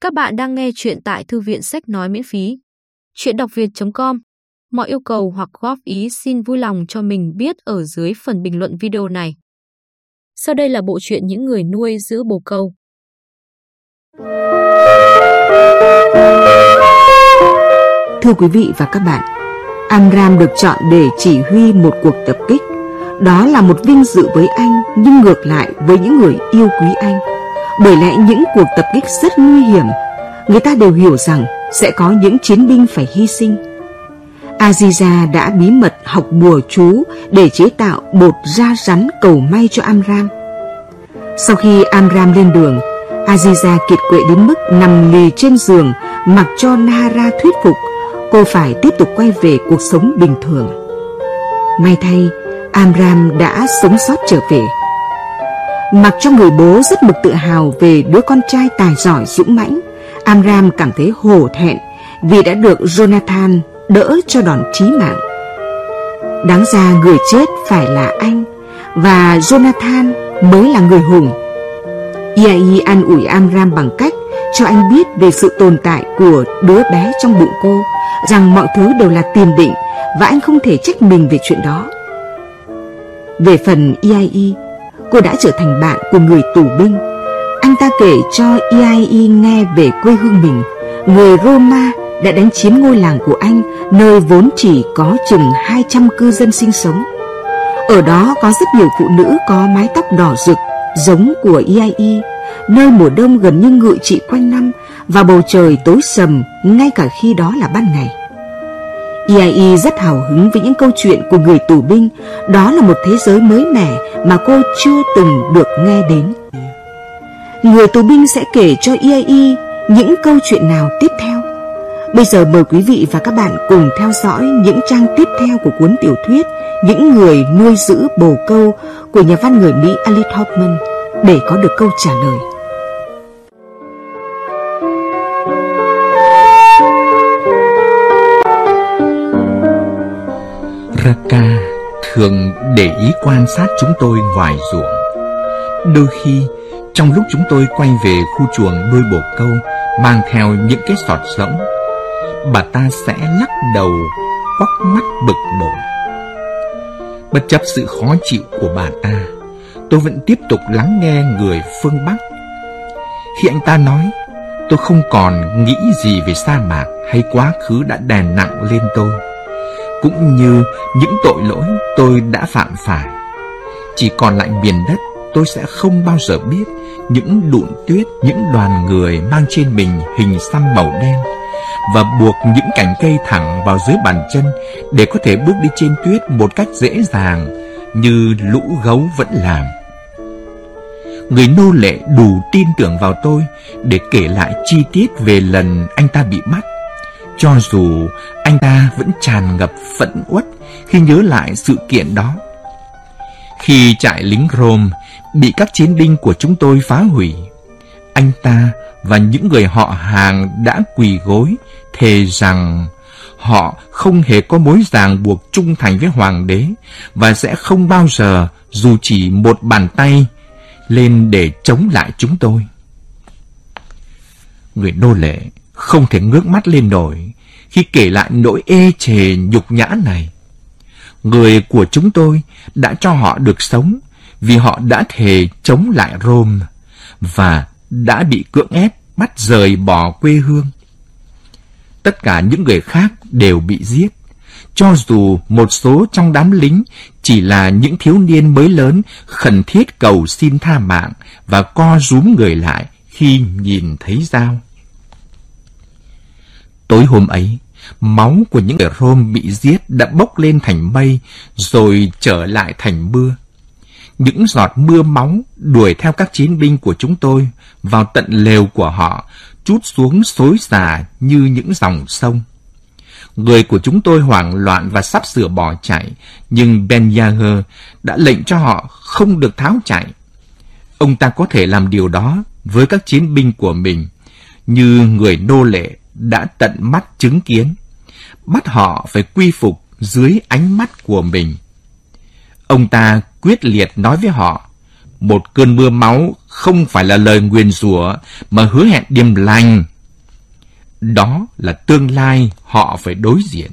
Các bạn đang nghe chuyện tại thư viện sách nói miễn phí. Chuyện đọc việt.com Mọi yêu cầu hoặc góp ý xin vui lòng cho mình biết ở dưới phần bình luận video này. Sau đây là bộ truyện những người nuôi giữ bồ câu. Thưa quý vị và các bạn, Amram được chọn để chỉ huy một cuộc tập kích. Đó là một vinh dự với anh, nhưng ngược lại với những người yêu quý anh. Bởi lẽ những cuộc tập kích rất nguy hiểm, người ta đều hiểu rằng sẽ có những chiến binh phải hy sinh. Aziza đã bí mật học bùa chú để chế tạo bột da rắn cầu may cho Amram. Sau khi Amram lên đường, Aziza kiệt quệ đến mức nằm lì trên giường mặc cho Nahara thuyết phục cô phải tiếp tục quay về cuộc sống bình thường. May thay, Amram đã sống sót trở về. Mặc cho người bố rất mực tự hào về đứa con trai tài giỏi dũng mãnh, Amram cảm thấy hổ thẹn vì đã được Jonathan đỡ cho đòn chí mạng. Đáng ra người chết phải là anh và Jonathan mới là người hùng. Iai an ủi Amram bằng cách cho anh biết về sự tồn tại của đứa bé trong bụng cô, rằng mọi thứ đều là tiền định và anh không thể trách mình về chuyện đó. Về phần Iai, cô đã trở thành bạn của người tù binh. Anh ta kể cho Iai nghe về quê hương mình, người Roma đã đánh chiếm ngôi làng của anh, nơi vốn chỉ có chừng 200 cư dân sinh sống. Ở đó có rất nhiều phụ nữ có mái tóc đỏ rực, giống của Iai, nơi mùa đông gần như ngự trị quanh năm và bầu trời tối sầm ngay cả khi đó là ban ngày. EIE rất hào hứng với những câu chuyện của người tù binh, đó là một thế giới mới mẻ mà cô chưa từng được nghe đến. Người tù binh sẽ kể cho EIE những câu chuyện nào tiếp theo. Bây giờ mời quý vị và các bạn cùng theo dõi những trang tiếp theo của cuốn tiểu thuyết Những người nuôi giữ bồ câu của nhà văn người Mỹ Alice Hoffman để có được câu trả lời. Raka thường để ý quan sát chúng tôi ngoài ruộng. Đôi khi, trong lúc chúng tôi quay về khu chuồng nuôi bồ câu, mang theo những cái sọt rỗng, bà ta sẽ lắc đầu, quắc mắt bực bội. Bất chấp sự khó chịu của bà ta, tôi vẫn tiếp tục lắng nghe người phương Bắc. Khi anh ta nói, tôi không còn nghĩ gì về sa mạc hay quá khứ đã đè nặng lên tôi cũng như những tội lỗi tôi đã phạm phải. Chỉ còn lại miền đất, tôi sẽ không bao giờ biết những đụn tuyết, những đoàn người mang trên mình hình xăm màu đen và buộc những cành cây thẳng vào dưới bàn chân để có thể bước đi trên tuyết một cách dễ dàng như lũ gấu vẫn làm. Người nô lệ đủ tin tưởng vào tôi để kể lại chi tiết về lần anh ta bị bắt cho dù anh ta vẫn tràn ngập phẫn uất khi nhớ lại sự kiện đó. Khi trại lính Rome bị các chiến binh của chúng tôi phá hủy, anh ta và những người họ hàng đã quỳ gối thề rằng họ không hề có mối ràng buộc trung thành với hoàng đế và sẽ không bao giờ dù chỉ một bàn tay lên để chống lại chúng tôi. Người nô lệ không thể ngước mắt lên nổi khi kể lại nỗi ê chề nhục nhã này. Người của chúng tôi đã cho họ được sống vì họ đã thề chống lại Rome và đã bị cưỡng ép bắt rời bỏ quê hương. Tất cả những người khác đều bị giết, cho dù một số trong đám lính chỉ là những thiếu niên mới lớn khẩn thiết cầu xin tha mạng và co rúm người lại khi nhìn thấy dao. Tối hôm ấy, máu của những người Rome bị giết đã bốc lên thành mây rồi trở lại thành mưa. Những giọt mưa máu đuổi theo các chiến binh của chúng tôi vào tận lều của họ, chút xuống xối xả như những dòng sông. Người của chúng tôi hoảng loạn và sắp sửa bỏ chạy, nhưng Ben Yager đã lệnh cho họ không được tháo chạy. Ông ta có thể làm điều đó với các chiến binh của mình, như người nô lệ đã tận mắt chứng kiến, bắt họ phải quy phục dưới ánh mắt của mình. Ông ta quyết liệt nói với họ, một cơn mưa máu không phải là lời nguyền rủa mà hứa hẹn điềm lành. Đó là tương lai họ phải đối diện.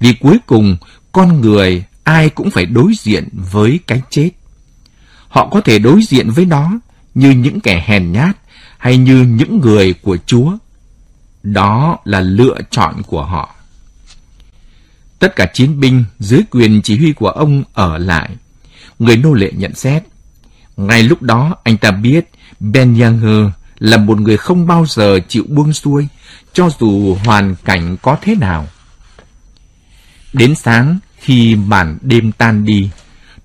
Vì cuối cùng, con người ai cũng phải đối diện với cái chết. Họ có thể đối diện với nó như những kẻ hèn nhát hay như những người của Chúa. Đó là lựa chọn của họ. Tất cả chiến binh dưới quyền chỉ huy của ông ở lại. Người nô lệ nhận xét. Ngay lúc đó anh ta biết Ben Younger là một người không bao giờ chịu buông xuôi, cho dù hoàn cảnh có thế nào. Đến sáng, khi màn đêm tan đi,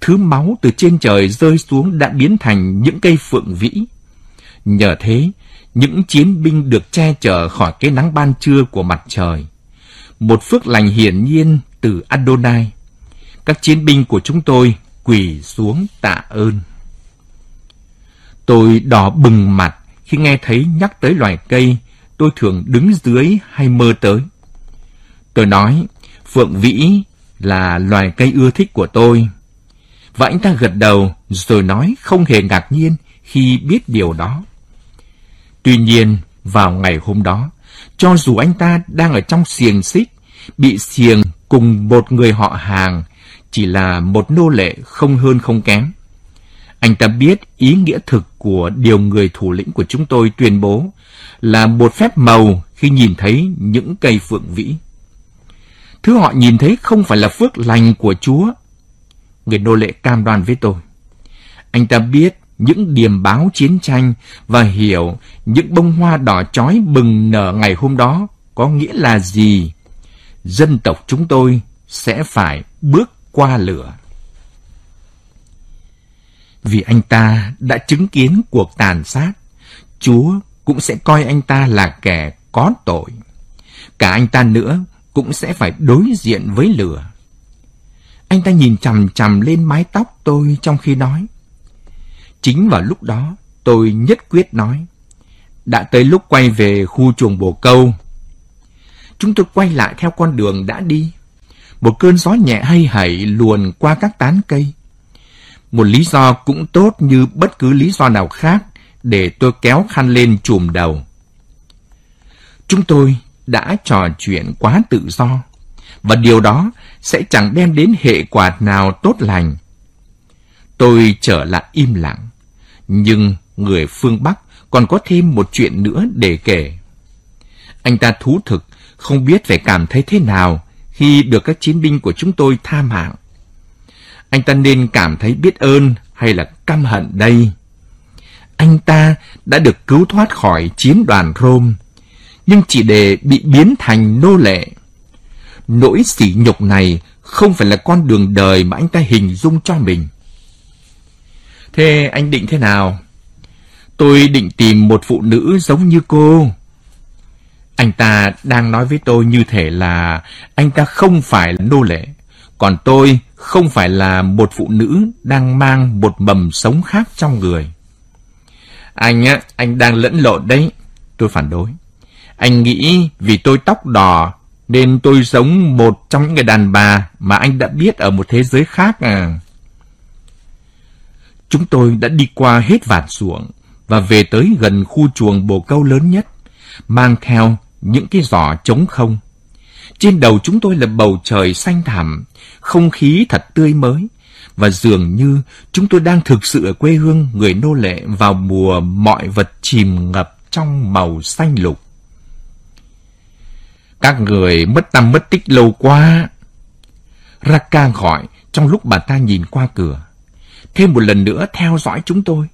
thứ máu từ trên trời rơi xuống đã biến thành những cây phượng vĩ. Nhờ thế, những chiến binh được che chở khỏi cái nắng ban trưa của mặt trời. Một phước lành hiển nhiên từ Adonai. Các chiến binh của chúng tôi quỳ xuống tạ ơn. Tôi đỏ bừng mặt khi nghe thấy nhắc tới loài cây tôi thường đứng dưới hay mơ tới. Tôi nói, Phượng Vĩ là loài cây ưa thích của tôi. Và anh ta gật đầu rồi nói không hề ngạc nhiên khi biết điều đó. Tuy nhiên, vào ngày hôm đó, cho dù anh ta đang ở trong xiềng xích, bị xiềng cùng một người họ hàng, chỉ là một nô lệ không hơn không kém. Anh ta biết ý nghĩa thực của điều người thủ lĩnh của chúng tôi tuyên bố là một phép màu khi nhìn thấy những cây phượng vĩ. Thứ họ nhìn thấy không phải là phước lành của Chúa. Người nô lệ cam đoan với tôi. Anh ta biết những điềm báo chiến tranh và hiểu những bông hoa đỏ chói bừng nở ngày hôm đó có nghĩa là gì. Dân tộc chúng tôi sẽ phải bước qua lửa. Vì anh ta đã chứng kiến cuộc tàn sát, Chúa cũng sẽ coi anh ta là kẻ có tội. Cả anh ta nữa cũng sẽ phải đối diện với lửa. Anh ta nhìn chằm chằm lên mái tóc tôi trong khi nói. Chính vào lúc đó, tôi nhất quyết nói. Đã tới lúc quay về khu chuồng bồ câu. Chúng tôi quay lại theo con đường đã đi. Một cơn gió nhẹ hay hẩy luồn qua các tán cây. Một lý do cũng tốt như bất cứ lý do nào khác để tôi kéo khăn lên chùm đầu. Chúng tôi đã trò chuyện quá tự do, và điều đó sẽ chẳng đem đến hệ quả nào tốt lành. Tôi trở lại im lặng, nhưng người phương Bắc còn có thêm một chuyện nữa để kể. Anh ta thú thực, không biết phải cảm thấy thế nào khi được các chiến binh của chúng tôi tha mạng. Anh ta nên cảm thấy biết ơn hay là căm hận đây? Anh ta đã được cứu thoát khỏi chiến đoàn Rome, nhưng chỉ để bị biến thành nô lệ. Nỗi sỉ nhục này không phải là con đường đời mà anh ta hình dung cho mình. Thế anh định thế nào? Tôi định tìm một phụ nữ giống như cô. Anh ta đang nói với tôi như thể là anh ta không phải là nô lệ, còn tôi không phải là một phụ nữ đang mang một mầm sống khác trong người. Anh á, anh đang lẫn lộn đấy. Tôi phản đối. Anh nghĩ vì tôi tóc đỏ nên tôi giống một trong những người đàn bà mà anh đã biết ở một thế giới khác à. Chúng tôi đã đi qua hết vạt ruộng và về tới gần khu chuồng bồ câu lớn nhất, mang theo những cái giỏ trống không. Trên đầu chúng tôi là bầu trời xanh thẳm, không khí thật tươi mới, và dường như chúng tôi đang thực sự ở quê hương người nô lệ vào mùa mọi vật chìm ngập trong màu xanh lục. Các người mất tâm mất tích lâu quá. Raka gọi trong lúc bà ta nhìn qua cửa. Thêm một lần nữa theo dõi chúng tôi.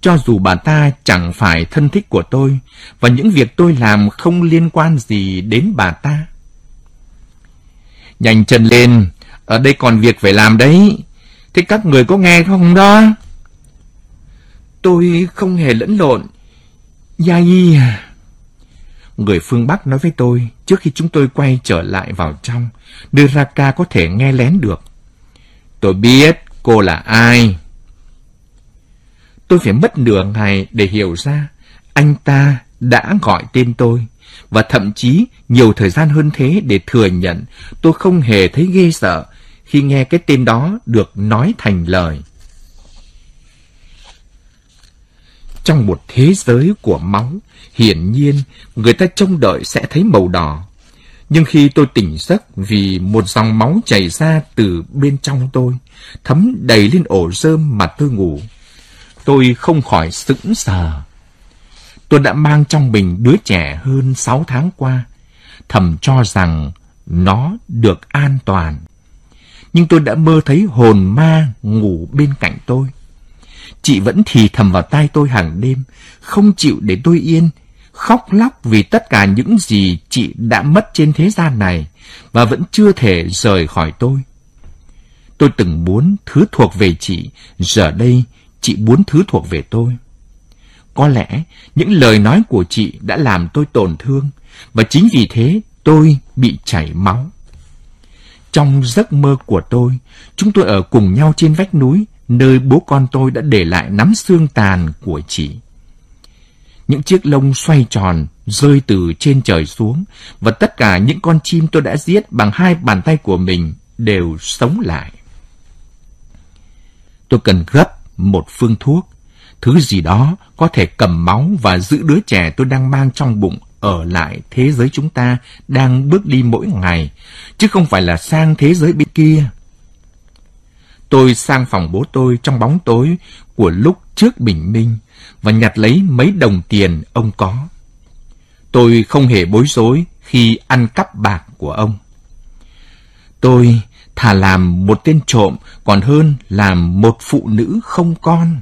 Cho dù bà ta chẳng phải thân thích của tôi và những việc tôi làm không liên quan gì đến bà ta. Nhanh chân lên, ở đây còn việc phải làm đấy. Thế các người có nghe không đó? Tôi không hề lẫn lộn. Yai à. Người phương Bắc nói với tôi trước khi chúng tôi quay trở lại vào trong, đưa ra ca có thể nghe lén được. Tôi biết cô là ai. Tôi phải mất nửa ngày để hiểu ra anh ta đã gọi tên tôi và thậm chí nhiều thời gian hơn thế để thừa nhận tôi không hề thấy ghê sợ khi nghe cái tên đó được nói thành lời. Trong một thế giới của máu, hiển nhiên người ta trông đợi sẽ thấy màu đỏ. Nhưng khi tôi tỉnh giấc vì một dòng máu chảy ra từ bên trong tôi, thấm đầy lên ổ rơm mà tôi ngủ, tôi không khỏi sững sờ. Tôi đã mang trong mình đứa trẻ hơn sáu tháng qua, thầm cho rằng nó được an toàn. Nhưng tôi đã mơ thấy hồn ma ngủ bên cạnh tôi. Chị vẫn thì thầm vào tai tôi hàng đêm, không chịu để tôi yên, khóc lóc vì tất cả những gì chị đã mất trên thế gian này và vẫn chưa thể rời khỏi tôi. Tôi từng muốn thứ thuộc về chị, giờ đây chị muốn thứ thuộc về tôi. Có lẽ những lời nói của chị đã làm tôi tổn thương và chính vì thế tôi bị chảy máu. Trong giấc mơ của tôi, chúng tôi ở cùng nhau trên vách núi, nơi bố con tôi đã để lại nắm xương tàn của chị. Những chiếc lông xoay tròn rơi từ trên trời xuống và tất cả những con chim tôi đã giết bằng hai bàn tay của mình đều sống lại. Tôi cần gấp một phương thuốc, thứ gì đó có thể cầm máu và giữ đứa trẻ tôi đang mang trong bụng ở lại thế giới chúng ta đang bước đi mỗi ngày, chứ không phải là sang thế giới bên kia. Tôi sang phòng bố tôi trong bóng tối của lúc trước bình minh và nhặt lấy mấy đồng tiền ông có. Tôi không hề bối rối khi ăn cắp bạc của ông. Tôi thà làm một tên trộm còn hơn làm một phụ nữ không con.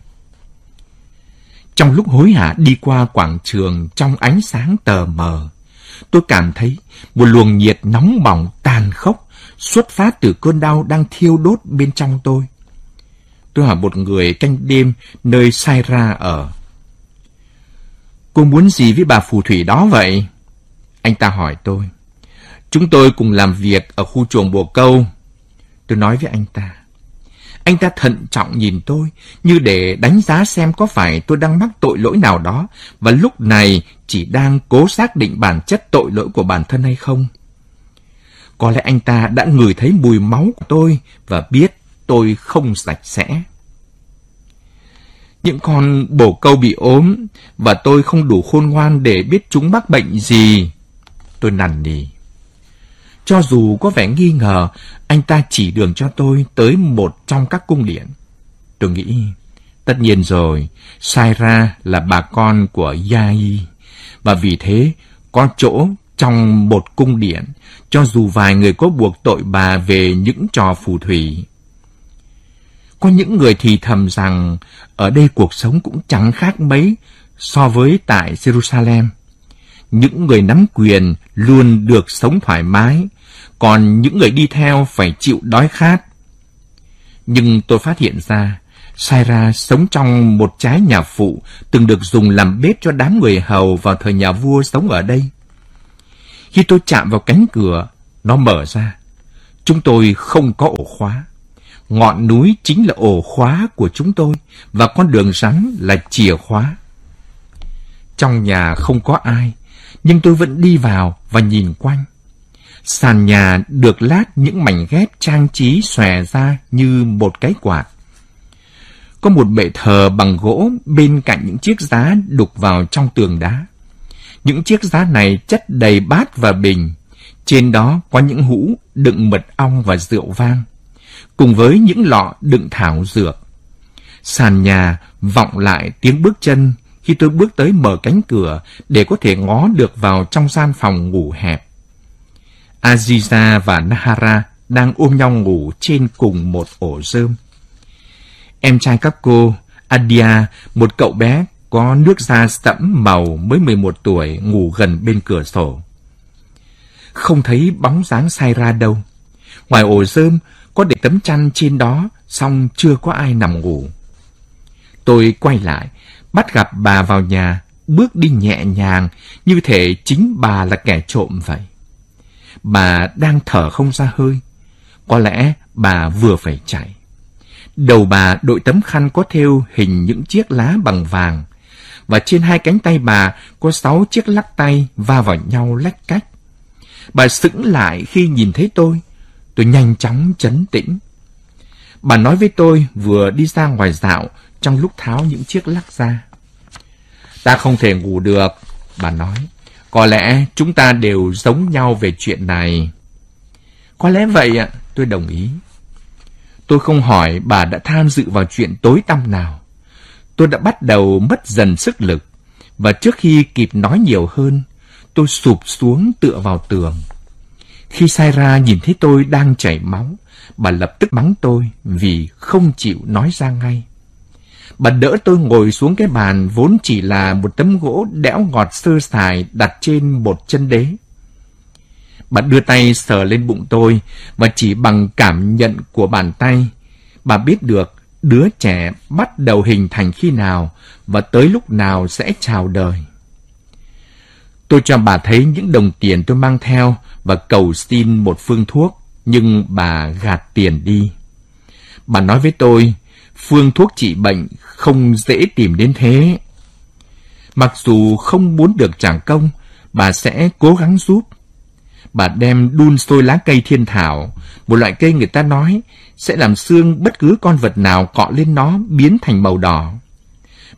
Trong lúc hối hả đi qua quảng trường trong ánh sáng tờ mờ, tôi cảm thấy một luồng nhiệt nóng bỏng tàn khốc xuất phát từ cơn đau đang thiêu đốt bên trong tôi. Tôi hỏi một người canh đêm nơi sai ra ở. Cô muốn gì với bà phù thủy đó vậy? Anh ta hỏi tôi. Chúng tôi cùng làm việc ở khu chuồng bồ câu. Tôi nói với anh ta. Anh ta thận trọng nhìn tôi, như để đánh giá xem có phải tôi đang mắc tội lỗi nào đó, và lúc này chỉ đang cố xác định bản chất tội lỗi của bản thân hay không. Có lẽ anh ta đã ngửi thấy mùi máu của tôi và biết tôi không sạch sẽ. Những con bồ câu bị ốm và tôi không đủ khôn ngoan để biết chúng mắc bệnh gì. Tôi nằn nỉ. Cho dù có vẻ nghi ngờ, anh ta chỉ đường cho tôi tới một trong các cung điện. Tôi nghĩ, tất nhiên rồi, sai ra là bà con của Yai, và vì thế có chỗ trong một cung điện, cho dù vài người có buộc tội bà về những trò phù thủy. Có những người thì thầm rằng ở đây cuộc sống cũng chẳng khác mấy so với tại Jerusalem. Những người nắm quyền luôn được sống thoải mái, còn những người đi theo phải chịu đói khát. Nhưng tôi phát hiện ra, Saira sống trong một trái nhà phụ từng được dùng làm bếp cho đám người hầu vào thời nhà vua sống ở đây. Khi tôi chạm vào cánh cửa, nó mở ra. Chúng tôi không có ổ khóa. Ngọn núi chính là ổ khóa của chúng tôi và con đường rắn là chìa khóa. Trong nhà không có ai, nhưng tôi vẫn đi vào và nhìn quanh. Sàn nhà được lát những mảnh ghép trang trí xòe ra như một cái quạt. Có một bệ thờ bằng gỗ bên cạnh những chiếc giá đục vào trong tường đá. Những chiếc giá này chất đầy bát và bình. Trên đó có những hũ đựng mật ong và rượu vang, cùng với những lọ đựng thảo dược. Sàn nhà vọng lại tiếng bước chân khi tôi bước tới mở cánh cửa để có thể ngó được vào trong gian phòng ngủ hẹp. Aziza và Nahara đang ôm nhau ngủ trên cùng một ổ rơm. Em trai các cô, Adia, một cậu bé có nước da sẫm màu mới 11 tuổi ngủ gần bên cửa sổ. Không thấy bóng dáng sai ra đâu. Ngoài ổ rơm có để tấm chăn trên đó, xong chưa có ai nằm ngủ. Tôi quay lại, bắt gặp bà vào nhà, bước đi nhẹ nhàng, như thể chính bà là kẻ trộm vậy. Bà đang thở không ra hơi. Có lẽ bà vừa phải chạy. Đầu bà đội tấm khăn có thêu hình những chiếc lá bằng vàng, và trên hai cánh tay bà có sáu chiếc lắc tay va vào nhau lách cách. Bà sững lại khi nhìn thấy tôi. Tôi nhanh chóng chấn tĩnh. Bà nói với tôi vừa đi ra ngoài dạo trong lúc tháo những chiếc lắc ra. Ta không thể ngủ được, bà nói. Có lẽ chúng ta đều giống nhau về chuyện này. Có lẽ vậy ạ, tôi đồng ý. Tôi không hỏi bà đã tham dự vào chuyện tối tăm nào. Tôi đã bắt đầu mất dần sức lực, và trước khi kịp nói nhiều hơn, tôi sụp xuống tựa vào tường. Khi sai ra nhìn thấy tôi đang chảy máu, bà lập tức mắng tôi vì không chịu nói ra ngay. Bà đỡ tôi ngồi xuống cái bàn vốn chỉ là một tấm gỗ đẽo ngọt sơ sài đặt trên một chân đế. Bà đưa tay sờ lên bụng tôi và chỉ bằng cảm nhận của bàn tay, bà biết được đứa trẻ bắt đầu hình thành khi nào và tới lúc nào sẽ chào đời. Tôi cho bà thấy những đồng tiền tôi mang theo và cầu xin một phương thuốc, nhưng bà gạt tiền đi. Bà nói với tôi, phương thuốc trị bệnh không dễ tìm đến thế. Mặc dù không muốn được trả công, bà sẽ cố gắng giúp. Bà đem đun sôi lá cây thiên thảo, một loại cây người ta nói sẽ làm xương bất cứ con vật nào cọ lên nó biến thành màu đỏ.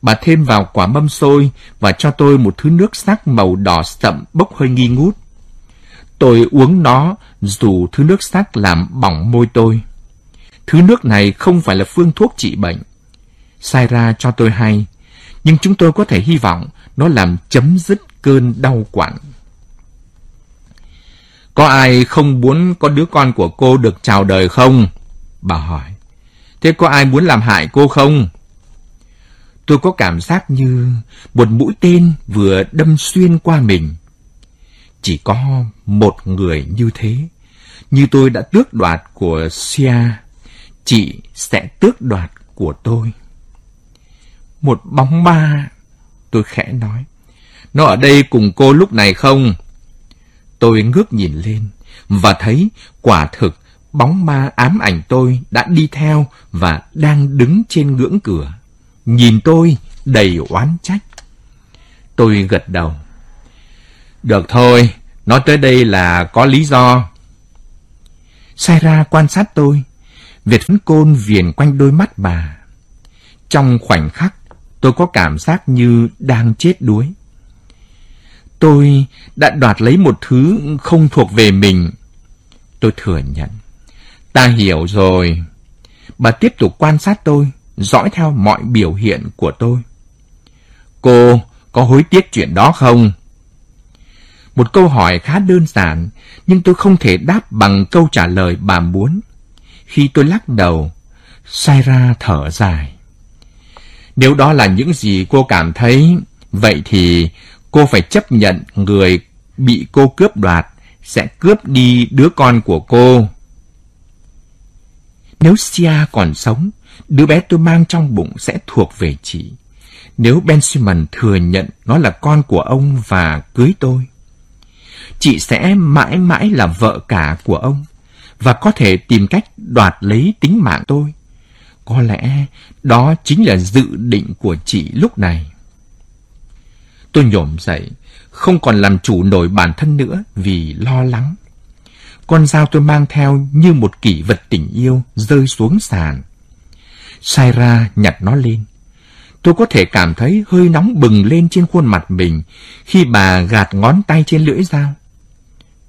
Bà thêm vào quả mâm xôi và cho tôi một thứ nước sắc màu đỏ sậm bốc hơi nghi ngút. Tôi uống nó dù thứ nước sắc làm bỏng môi tôi. Thứ nước này không phải là phương thuốc trị bệnh. Sai ra cho tôi hay, nhưng chúng tôi có thể hy vọng nó làm chấm dứt cơn đau quặn. Có ai không muốn có đứa con của cô được chào đời không? Bà hỏi. Thế có ai muốn làm hại cô không? Tôi có cảm giác như một mũi tên vừa đâm xuyên qua mình. Chỉ có một người như thế, như tôi đã tước đoạt của Sia, chị sẽ tước đoạt của tôi. Một bóng ma, tôi khẽ nói. Nó ở đây cùng cô lúc này không? Tôi ngước nhìn lên và thấy quả thực bóng ma ám ảnh tôi đã đi theo và đang đứng trên ngưỡng cửa. Nhìn tôi đầy oán trách. Tôi gật đầu. Được thôi, nói tới đây là có lý do. Sai ra quan sát tôi, Việt phấn côn viền quanh đôi mắt bà. Trong khoảnh khắc, tôi có cảm giác như đang chết đuối. Tôi đã đoạt lấy một thứ không thuộc về mình. Tôi thừa nhận. Ta hiểu rồi. Bà tiếp tục quan sát tôi, dõi theo mọi biểu hiện của tôi. Cô có hối tiếc chuyện đó không? Một câu hỏi khá đơn giản, nhưng tôi không thể đáp bằng câu trả lời bà muốn. Khi tôi lắc đầu, sai ra thở dài. Nếu đó là những gì cô cảm thấy, vậy thì cô phải chấp nhận người bị cô cướp đoạt sẽ cướp đi đứa con của cô. Nếu Sia còn sống, đứa bé tôi mang trong bụng sẽ thuộc về chị. Nếu Ben Simon thừa nhận nó là con của ông và cưới tôi, chị sẽ mãi mãi là vợ cả của ông và có thể tìm cách đoạt lấy tính mạng tôi. Có lẽ đó chính là dự định của chị lúc này. Tôi nhổm dậy, không còn làm chủ nổi bản thân nữa vì lo lắng. Con dao tôi mang theo như một kỷ vật tình yêu rơi xuống sàn. Sai ra nhặt nó lên. Tôi có thể cảm thấy hơi nóng bừng lên trên khuôn mặt mình khi bà gạt ngón tay trên lưỡi dao.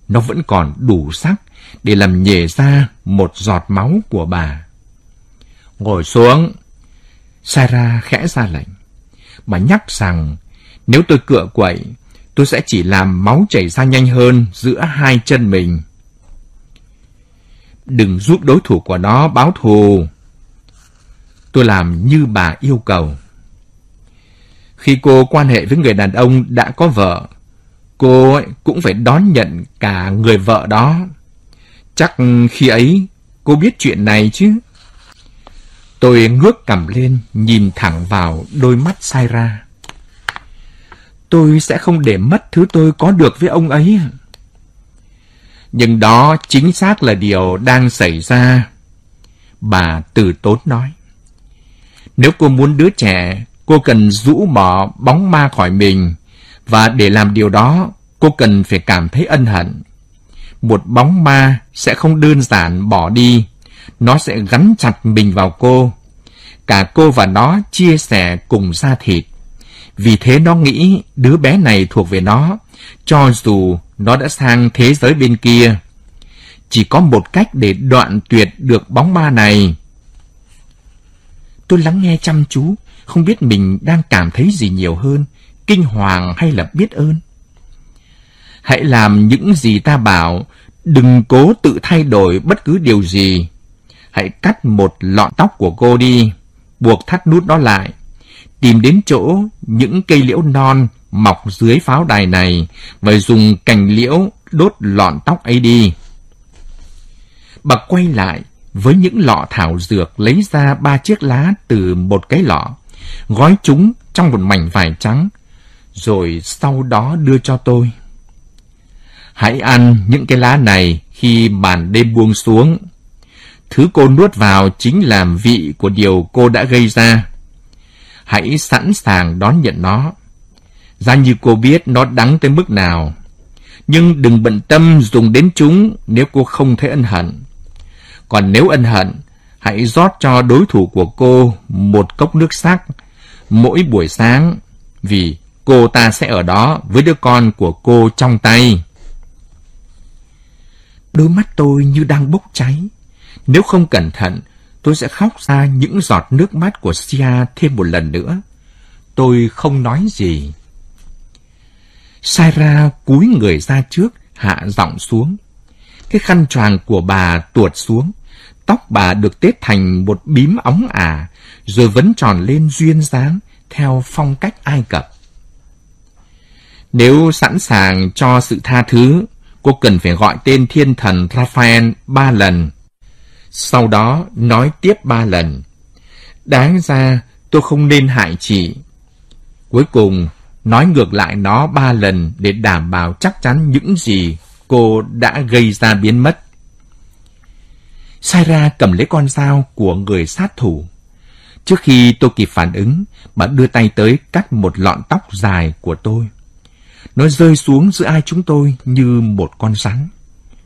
Nó vẫn còn đủ sắc để làm nhề ra một giọt máu của bà. Ngồi xuống. Sarah khẽ ra lệnh. Bà nhắc rằng nếu tôi cựa quậy, tôi sẽ chỉ làm máu chảy ra nhanh hơn giữa hai chân mình. Đừng giúp đối thủ của nó báo thù. Tôi làm như bà yêu cầu. Khi cô quan hệ với người đàn ông đã có vợ, cô ấy cũng phải đón nhận cả người vợ đó. Chắc khi ấy cô biết chuyện này chứ. Tôi ngước cầm lên, nhìn thẳng vào đôi mắt sai ra. Tôi sẽ không để mất thứ tôi có được với ông ấy. Nhưng đó chính xác là điều đang xảy ra. Bà từ tốn nói. Nếu cô muốn đứa trẻ, cô cần rũ bỏ bóng ma khỏi mình. Và để làm điều đó, cô cần phải cảm thấy ân hận. Một bóng ma sẽ không đơn giản bỏ đi. Nó sẽ gắn chặt mình vào cô. Cả cô và nó chia sẻ cùng da thịt. Vì thế nó nghĩ đứa bé này thuộc về nó, cho dù nó đã sang thế giới bên kia. Chỉ có một cách để đoạn tuyệt được bóng ma này. Tôi lắng nghe chăm chú, không biết mình đang cảm thấy gì nhiều hơn, kinh hoàng hay là biết ơn. Hãy làm những gì ta bảo, đừng cố tự thay đổi bất cứ điều gì. Hãy cắt một lọn tóc của cô đi, buộc thắt nút đó lại. Tìm đến chỗ những cây liễu non mọc dưới pháo đài này và dùng cành liễu đốt lọn tóc ấy đi. Bà quay lại với những lọ thảo dược lấy ra ba chiếc lá từ một cái lọ, gói chúng trong một mảnh vải trắng, rồi sau đó đưa cho tôi. Hãy ăn những cái lá này khi màn đêm buông xuống. Thứ cô nuốt vào chính là vị của điều cô đã gây ra. Hãy sẵn sàng đón nhận nó. Ra như cô biết nó đắng tới mức nào. Nhưng đừng bận tâm dùng đến chúng nếu cô không thấy ân hận. Còn nếu ân hận, hãy rót cho đối thủ của cô một cốc nước sắc mỗi buổi sáng, vì cô ta sẽ ở đó với đứa con của cô trong tay. Đôi mắt tôi như đang bốc cháy. Nếu không cẩn thận, tôi sẽ khóc ra những giọt nước mắt của Sia thêm một lần nữa. Tôi không nói gì. Saira cúi người ra trước, hạ giọng xuống. Cái khăn choàng của bà tuột xuống. Tóc bà được tết thành một bím óng ả, rồi vấn tròn lên duyên dáng theo phong cách Ai Cập. Nếu sẵn sàng cho sự tha thứ, cô cần phải gọi tên thiên thần Raphael ba lần. Sau đó nói tiếp ba lần. Đáng ra tôi không nên hại chị. Cuối cùng, nói ngược lại nó ba lần để đảm bảo chắc chắn những gì cô đã gây ra biến mất. Saira cầm lấy con dao của người sát thủ. Trước khi tôi kịp phản ứng, bà đưa tay tới cắt một lọn tóc dài của tôi. Nó rơi xuống giữa ai chúng tôi như một con rắn.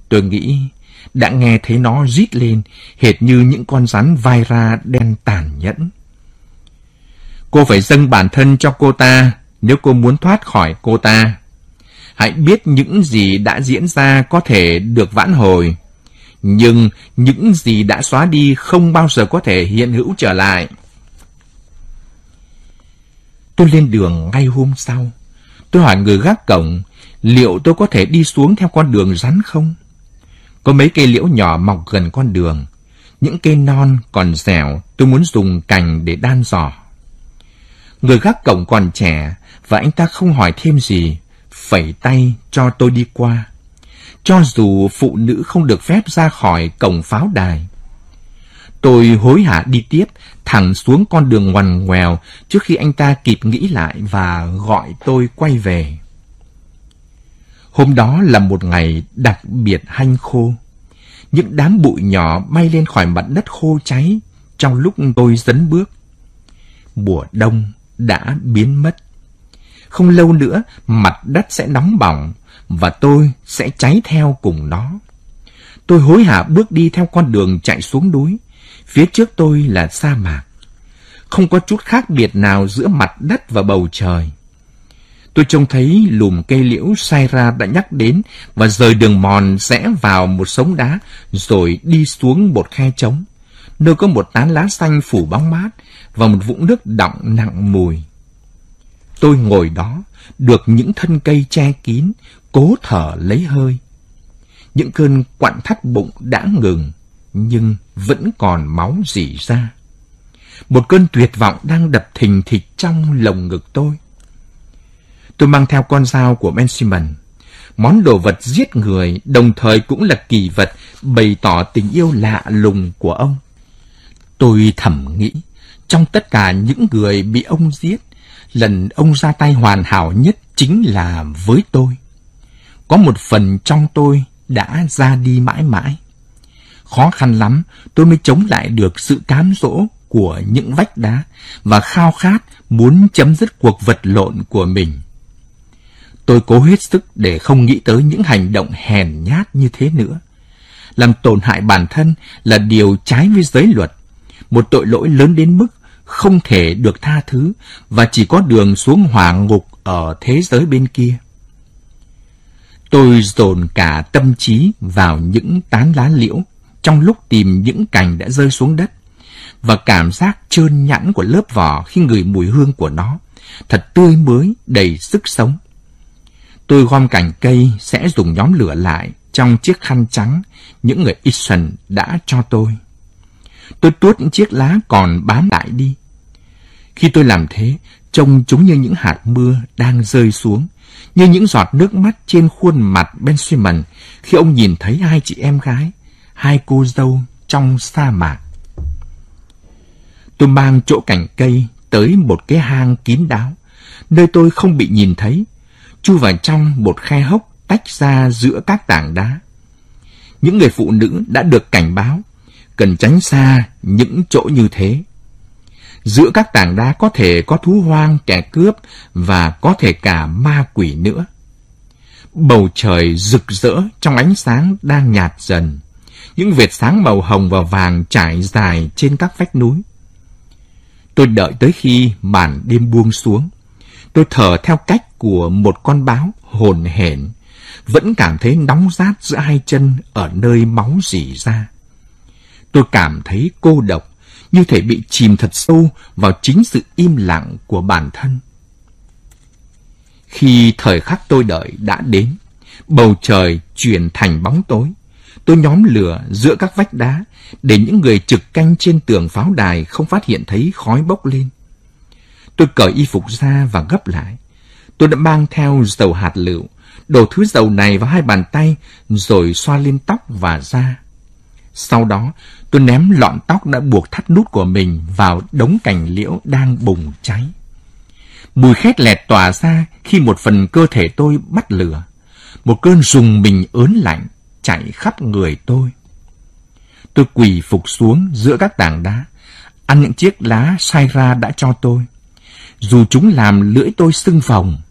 Tôi nghĩ đã nghe thấy nó rít lên, hệt như những con rắn vai ra đen tàn nhẫn. Cô phải dâng bản thân cho cô ta nếu cô muốn thoát khỏi cô ta. Hãy biết những gì đã diễn ra có thể được vãn hồi, nhưng những gì đã xóa đi không bao giờ có thể hiện hữu trở lại. Tôi lên đường ngay hôm sau. Tôi hỏi người gác cổng, liệu tôi có thể đi xuống theo con đường rắn không? Có mấy cây liễu nhỏ mọc gần con đường. Những cây non còn dẻo, tôi muốn dùng cành để đan giỏ. Người gác cổng còn trẻ, và anh ta không hỏi thêm gì, phẩy tay cho tôi đi qua. Cho dù phụ nữ không được phép ra khỏi cổng pháo đài. Tôi hối hả đi tiếp, thẳng xuống con đường ngoằn ngoèo trước khi anh ta kịp nghĩ lại và gọi tôi quay về. Hôm đó là một ngày đặc biệt hanh khô. Những đám bụi nhỏ bay lên khỏi mặt đất khô cháy trong lúc tôi dấn bước. Mùa đông đã biến mất. Không lâu nữa, mặt đất sẽ nóng bỏng và tôi sẽ cháy theo cùng nó. Tôi hối hả bước đi theo con đường chạy xuống núi. Phía trước tôi là sa mạc. Không có chút khác biệt nào giữa mặt đất và bầu trời. Tôi trông thấy lùm cây liễu sai ra đã nhắc đến và rời đường mòn rẽ vào một sống đá rồi đi xuống một khe trống, nơi có một tán lá xanh phủ bóng mát và một vũng nước đọng nặng mùi. Tôi ngồi đó, được những thân cây che kín, cố thở lấy hơi. Những cơn quặn thắt bụng đã ngừng, nhưng vẫn còn máu rỉ ra. Một cơn tuyệt vọng đang đập thình thịch trong lồng ngực tôi. Tôi mang theo con dao của Ben Simon, món đồ vật giết người đồng thời cũng là kỳ vật bày tỏ tình yêu lạ lùng của ông. Tôi thầm nghĩ, trong tất cả những người bị ông giết, lần ông ra tay hoàn hảo nhất chính là với tôi. Có một phần trong tôi đã ra đi mãi mãi. Khó khăn lắm tôi mới chống lại được sự cám dỗ của những vách đá và khao khát muốn chấm dứt cuộc vật lộn của mình. Tôi cố hết sức để không nghĩ tới những hành động hèn nhát như thế nữa. Làm tổn hại bản thân là điều trái với giới luật, một tội lỗi lớn đến mức không thể được tha thứ và chỉ có đường xuống hỏa ngục ở thế giới bên kia. Tôi dồn cả tâm trí vào những tán lá liễu trong lúc tìm những cành đã rơi xuống đất và cảm giác trơn nhẵn của lớp vỏ khi ngửi mùi hương của nó, thật tươi mới, đầy sức sống. Tôi gom cành cây sẽ dùng nhóm lửa lại trong chiếc khăn trắng những người Ishan đã cho tôi. Tôi tuốt những chiếc lá còn bám lại đi. Khi tôi làm thế, trông chúng như những hạt mưa đang rơi xuống, như những giọt nước mắt trên khuôn mặt Ben Simon khi ông nhìn thấy hai chị em gái, hai cô dâu trong sa mạc. Tôi mang chỗ cành cây tới một cái hang kín đáo, nơi tôi không bị nhìn thấy, chui vào trong một khe hốc tách ra giữa các tảng đá. Những người phụ nữ đã được cảnh báo, cần tránh xa những chỗ như thế. Giữa các tảng đá có thể có thú hoang, kẻ cướp và có thể cả ma quỷ nữa. Bầu trời rực rỡ trong ánh sáng đang nhạt dần. Những vệt sáng màu hồng và vàng trải dài trên các vách núi. Tôi đợi tới khi màn đêm buông xuống. Tôi thở theo cách của một con báo hồn hển, vẫn cảm thấy nóng rát giữa hai chân ở nơi máu rỉ ra. Tôi cảm thấy cô độc, như thể bị chìm thật sâu vào chính sự im lặng của bản thân. Khi thời khắc tôi đợi đã đến, bầu trời chuyển thành bóng tối. Tôi nhóm lửa giữa các vách đá để những người trực canh trên tường pháo đài không phát hiện thấy khói bốc lên. Tôi cởi y phục ra và gấp lại. Tôi đã mang theo dầu hạt lựu, đổ thứ dầu này vào hai bàn tay rồi xoa lên tóc và da. Sau đó, tôi ném lọn tóc đã buộc thắt nút của mình vào đống cành liễu đang bùng cháy. Mùi khét lẹt tỏa ra khi một phần cơ thể tôi bắt lửa. Một cơn rùng mình ớn lạnh chạy khắp người tôi. Tôi quỳ phục xuống giữa các tảng đá, ăn những chiếc lá sai ra đã cho tôi. Dù chúng làm lưỡi tôi sưng phồng,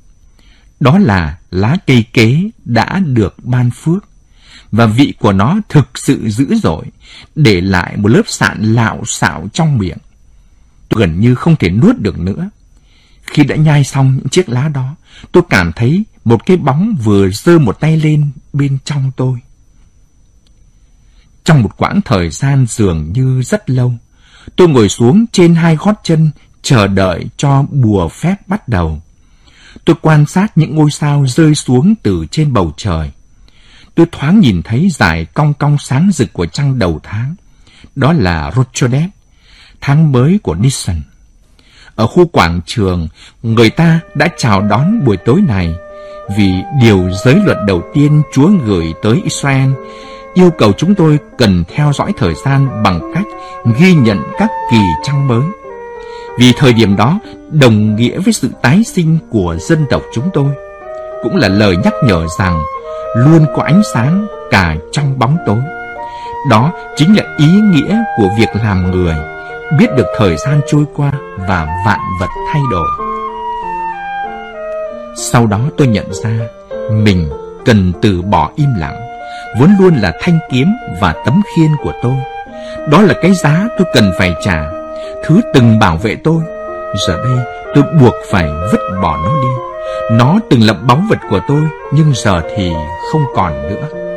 đó là lá cây kế đã được ban phước và vị của nó thực sự dữ dội, để lại một lớp sạn lạo xạo trong miệng. Tôi gần như không thể nuốt được nữa. Khi đã nhai xong những chiếc lá đó, tôi cảm thấy một cái bóng vừa giơ một tay lên bên trong tôi. Trong một quãng thời gian dường như rất lâu, tôi ngồi xuống trên hai gót chân chờ đợi cho bùa phép bắt đầu. Tôi quan sát những ngôi sao rơi xuống từ trên bầu trời. Tôi thoáng nhìn thấy dải cong cong sáng rực của trăng đầu tháng. Đó là Rochodet, tháng mới của nissan Ở khu quảng trường, người ta đã chào đón buổi tối này vì điều giới luật đầu tiên Chúa gửi tới Israel yêu cầu chúng tôi cần theo dõi thời gian bằng cách ghi nhận các kỳ trăng mới. Vì thời điểm đó đồng nghĩa với sự tái sinh của dân tộc chúng tôi, cũng là lời nhắc nhở rằng luôn có ánh sáng cả trong bóng tối. Đó chính là ý nghĩa của việc làm người, biết được thời gian trôi qua và vạn vật thay đổi. Sau đó tôi nhận ra mình cần từ bỏ im lặng, vốn luôn là thanh kiếm và tấm khiên của tôi. Đó là cái giá tôi cần phải trả, thứ từng bảo vệ tôi. Giờ đây tôi buộc phải vứt bỏ nó đi. Nó từng là báu vật của tôi, nhưng giờ thì không còn nữa.